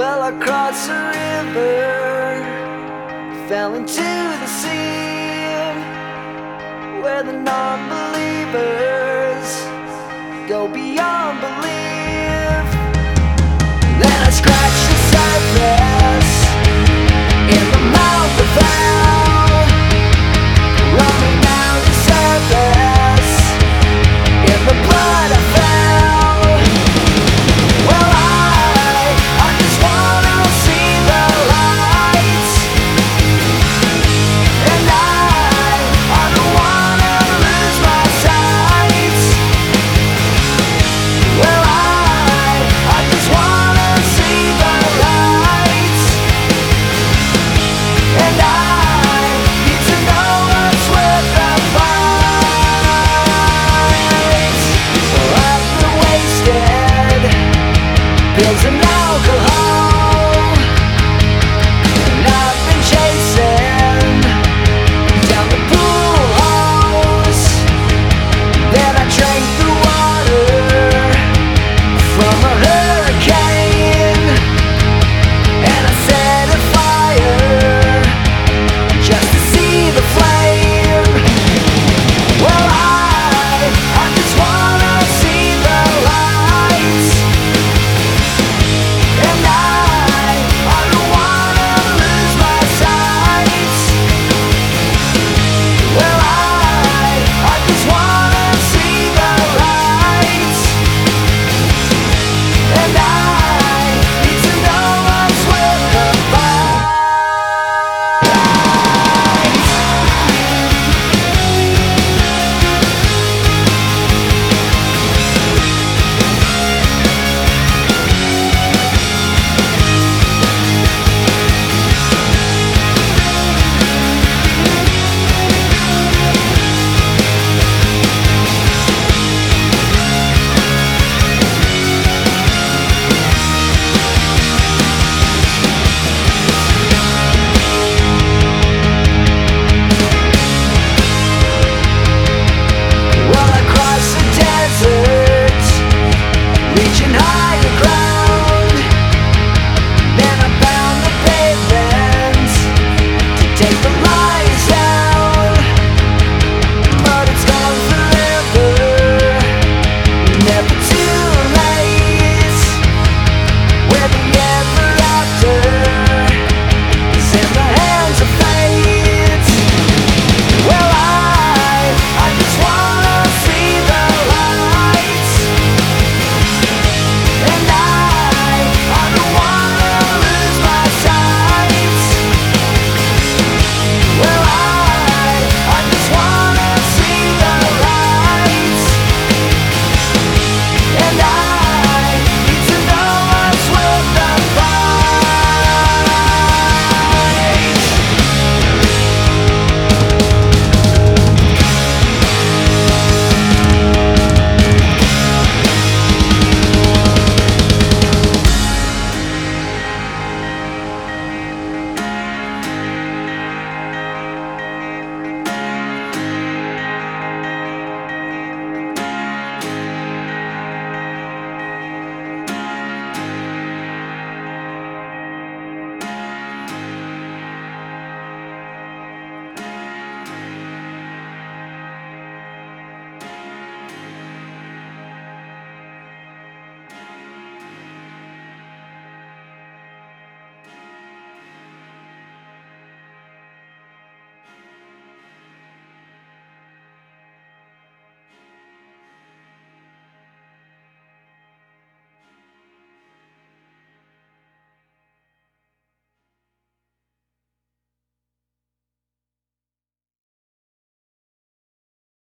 across a river, fell into the sea, where the non believers go beyond. bills and